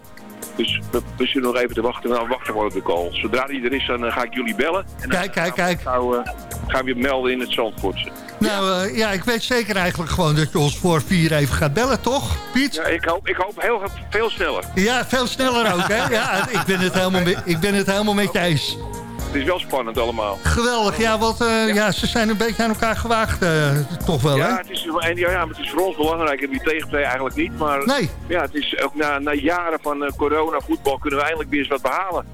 Dus we, we zullen nog even te wachten. Nou, wachten we op de call. Zodra die er is, dan uh, ga ik jullie bellen. En kijk, kijk, kijk. Gaan we, gaan we melden in het Zandvoortse. Nou, uh, ja, ik weet zeker eigenlijk gewoon dat je ons voor vier even gaat bellen, toch, Piet? Ja, ik hoop, ik hoop heel veel sneller. Ja, veel sneller ook, hè? Ja, ik ben het helemaal, ik ben het helemaal met je eens. Het is wel spannend allemaal. Geweldig, ja, want uh, ja. ja. ze zijn een beetje aan elkaar gewaagd, uh, toch wel, ja, hè? Het is, en, ja, ja, het is voor ons belangrijk en die tegenpartij eigenlijk niet. Maar nee. ja, het is ook na, na jaren van uh, corona voetbal kunnen we eindelijk weer eens wat behalen.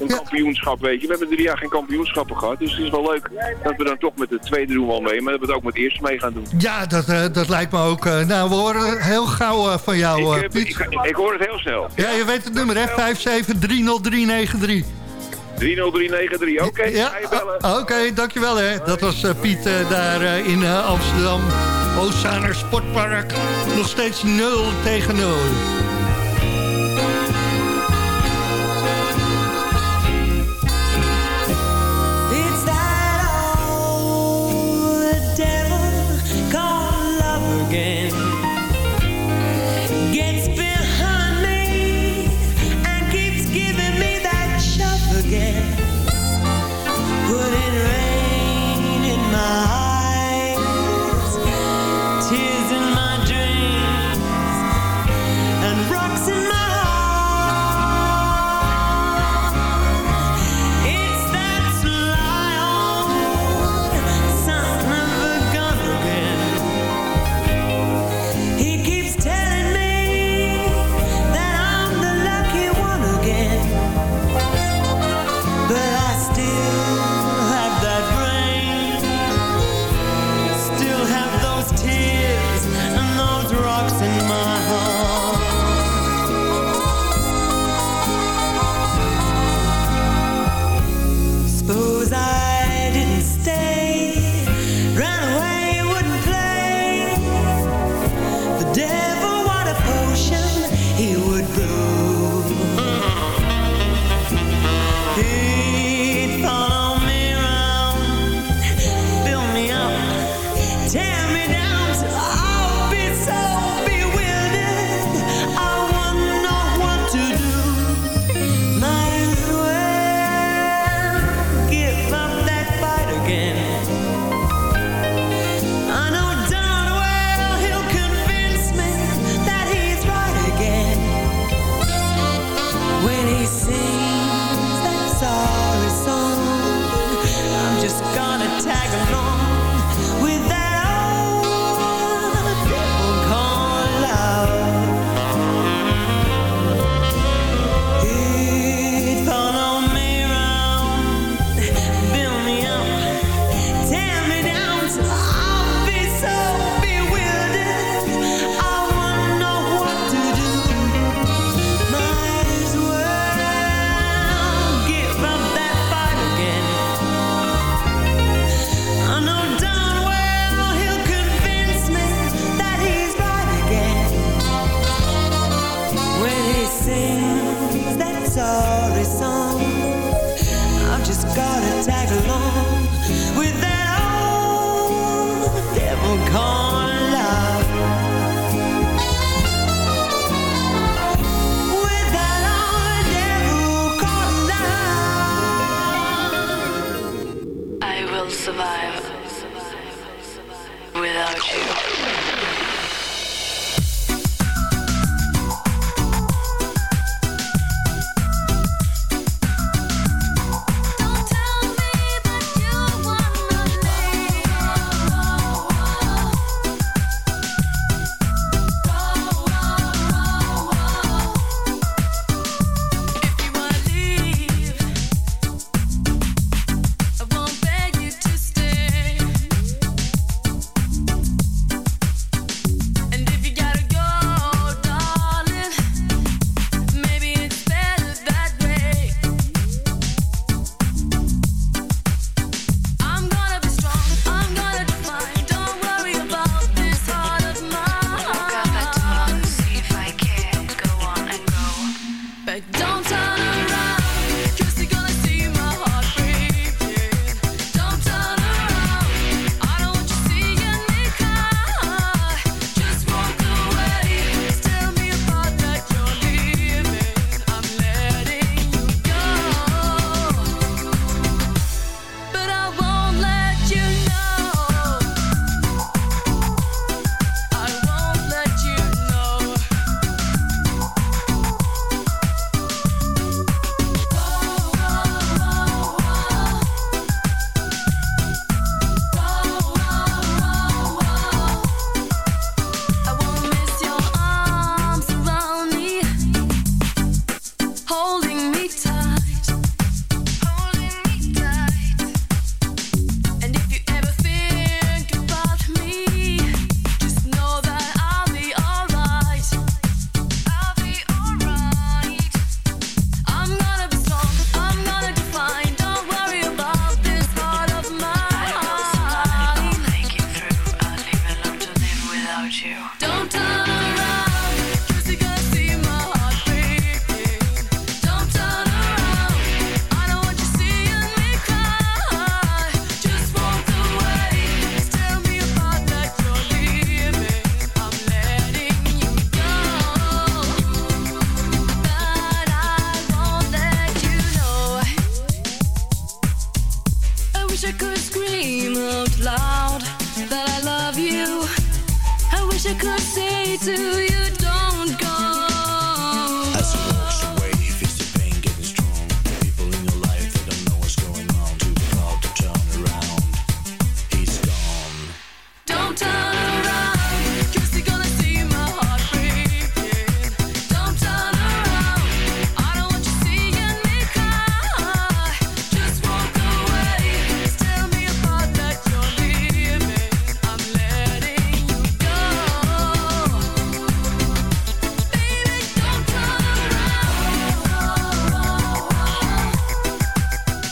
Een ja. kampioenschap, weet je. We hebben drie jaar geen kampioenschappen gehad. Dus het is wel leuk dat we dan toch met de tweede doen wel mee. Maar dat we het ook met de eerste mee gaan doen. Ja, dat, uh, dat lijkt me ook. Uh, nou, we horen heel gauw uh, van jou, ik, Piet. Ik, ik, ik, hoor het heel snel. Ja, je weet het nummer, hè? 5730393. 30393, oké. Okay, ja, oké, okay, dankjewel hè. Dat was uh, Piet uh, daar uh, in Amsterdam. Oostzaaner Sportpark. Nog steeds 0 tegen 0.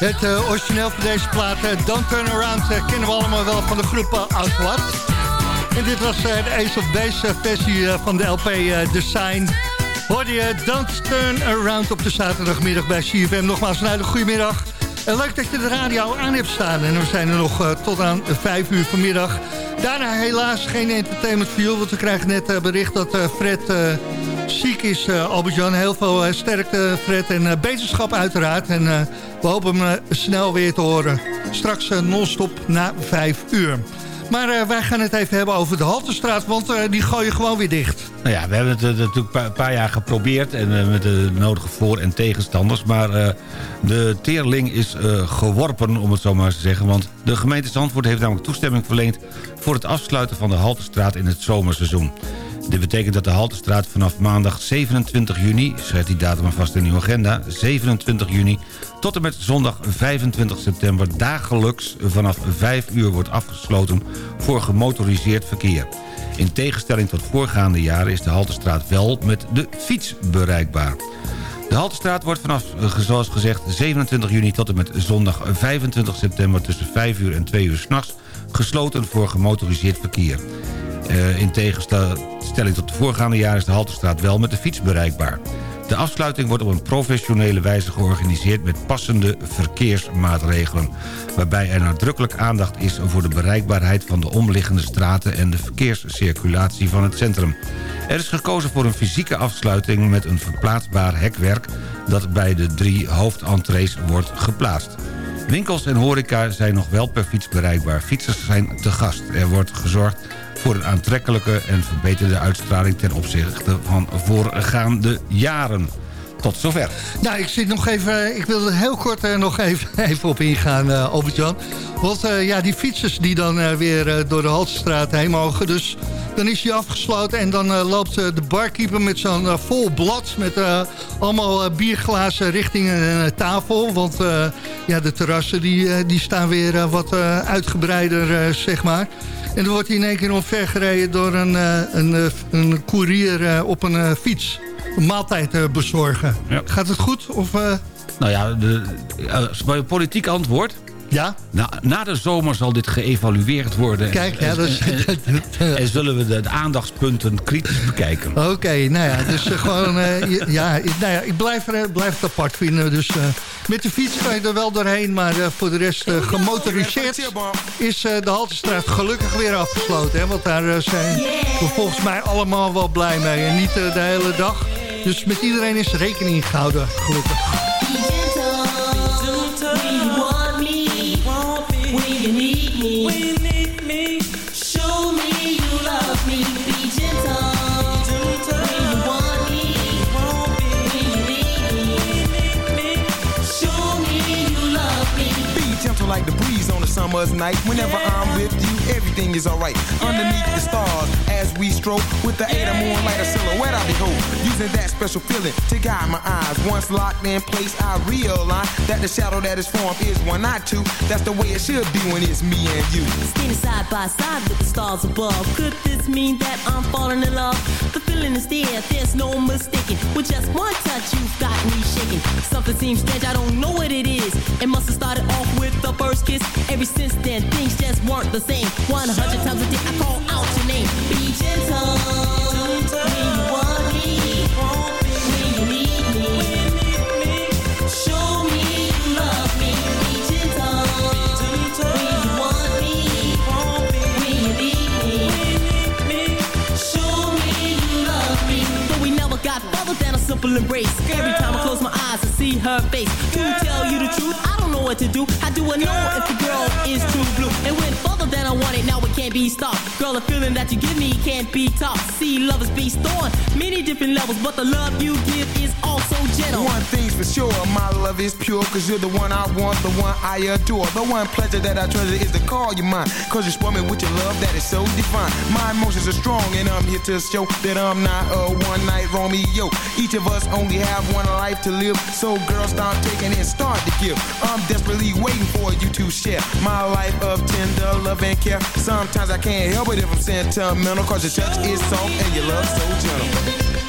Het eh, origineel van deze plaat, eh, Don't Turn Around, eh, kennen we allemaal wel van de groep uh, Outward. En dit was de Ace of Base versie van de LP The Sign. Hoorde je Don't Turn Around op de zaterdagmiddag bij CFM. Nogmaals een hele goede middag. En leuk dat je de radio aan hebt staan. En we zijn er nog tot aan 5 uur vanmiddag. Daarna helaas geen entertainment view, want we krijgen net bericht dat Fred ziek is, Albert-Jan. Heel veel sterkte, Fred, en beterschap uiteraard. En we hopen hem snel weer te horen. Straks non-stop na 5 uur. Maar wij gaan het even hebben over de Haltestraat, want die gooien gewoon weer dicht. Nou ja, we hebben het natuurlijk een paar jaar geprobeerd... en met de nodige voor- en tegenstanders. Maar de teerling is geworpen, om het zo maar te zeggen. Want de gemeente Zandvoort heeft namelijk toestemming verleend... voor het afsluiten van de Haltestraat in het zomerseizoen. Dit betekent dat de Haltestraat vanaf maandag 27 juni... schrijft die datum vast in uw agenda... 27 juni tot en met zondag 25 september... dagelijks vanaf 5 uur wordt afgesloten voor gemotoriseerd verkeer. In tegenstelling tot voorgaande jaren is de Haltestraat wel met de fiets bereikbaar. De Haltestraat wordt vanaf, zoals gezegd, 27 juni tot en met zondag 25 september... tussen 5 uur en 2 uur s'nachts gesloten voor gemotoriseerd verkeer. Uh, in tegenstelling tot de voorgaande jaren is de Halterstraat wel met de fiets bereikbaar. De afsluiting wordt op een professionele wijze georganiseerd met passende verkeersmaatregelen. Waarbij er nadrukkelijk aandacht is voor de bereikbaarheid van de omliggende straten en de verkeerscirculatie van het centrum. Er is gekozen voor een fysieke afsluiting met een verplaatsbaar hekwerk dat bij de drie hoofdentrees wordt geplaatst. Winkels en horeca zijn nog wel per fiets bereikbaar. Fietsers zijn te gast. Er wordt gezorgd voor een aantrekkelijke en verbeterde uitstraling... ten opzichte van voorgaande jaren. Tot zover. Nou, ik zit nog even. Ik wil er heel kort eh, nog even, *laughs* even op ingaan, eh Albert-Jan. Want eh, ja, die fietsers die dan weer door de Haltestraat heen mogen. Dus dan is hij afgesloten en dan loopt de barkeeper met zo'n vol blad... met allemaal bierglazen richting een tafel. Want ja, de terrassen die, die staan weer wat uitgebreider, zeg maar. En dan wordt hij in één keer omvergereden door een, een, eh, een koerier op een fiets. Maaltijd eh, bezorgen. Gaat het goed? Of, eh, Nou ja, de, een politiek antwoord... Ja? Na, na de zomer zal dit geëvalueerd worden. Kijk, ja, en, dat is- en, en zullen we de, aandachtspunten kritisch bekijken. Oké, nou ja, dus eh, gewoon, eh, ja, ik- nou ja, ik blijf, er, eh, blijf het apart vinden. Dus eh, met de fiets kan je er wel doorheen, maar eh, voor de rest eh, gemotoriseerd is eh, de Haltestraat gelukkig weer afgesloten. Hè, want daar eh, zijn we volgens mij allemaal wel blij mee en niet eh, de hele dag. Dus met iedereen is rekening gehouden, gelukkig. When you want me, when you need me, show me you love me. Be gentle. You want me, you need me, show me you love me. Be gentle like the breeze on a summer's night. Whenever I'm with you, everything is alright. Underneath the stars, as we stroke with the eight of moonlight, a silhouette I behold. Using that special feeling to guide my eyes. Once locked in place, I realize that the shadow that is formed is one, not two. That's the way it should be when it's me and you. Standing side by side with the stars above. Could this mean that I'm falling in love? The feeling is there, there's no mistaking. With just one touch, you've got me shaking. Something seems strange, I don't know what it is. It must have started off with the first kiss. Ever since then, things just weren't the same. 100 times a day, I call out your name. Be gentle. When you want me, when you need me. Show me you love me. Be gentle. When you want me, when you need me. Show me you love me. But we never got further than a simple embrace. Every time I close my eyes, I see her face. To tell you the truth, I don't know what to do. How do I know if the girl is true blue? It went further than I wanted, now it can't be stopped. Girl, the feeling that you give me can't be topped. See, love is based on many different levels, but the love you give is also gentle. One thing's for sure, my love is pure Cause you're the one I want, the one I adore The one pleasure that I treasure is to call you mine Cause you spoil me with your love that is so divine My emotions are strong and I'm here to show That I'm not a one night Romeo Each of us only have one life to live So girl, start taking and start to give I'm desperately waiting for you to share My life of tender love and care. Sometimes I can't help it if I'm sentimental Cause your touch is soft and your love so gentle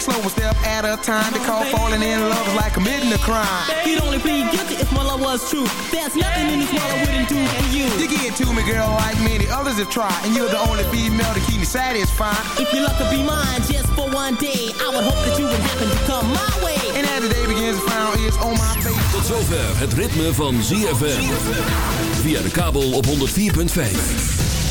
things slow, one step at a time. Because falling in love is like committing a crime. You'd only plead guilty if my love was true. There's nothing in this world I wouldn't do for you. You get to me, girl, like many others have tried. And you're the only female to keep me satisfied. If your luck could be mine just for one day, I would hope that you would happen to come my way. And as the day begins, the frown is on my face. Tot zover het ritme van ZFM. Via de kabel op 104.5.